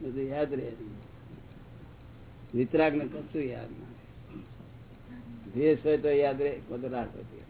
બધું યાદ રહે વિતરાગ ને કશું યાદ ના રહે દ્વેષ હોય તો યાદ રહે બધું રાગ હોય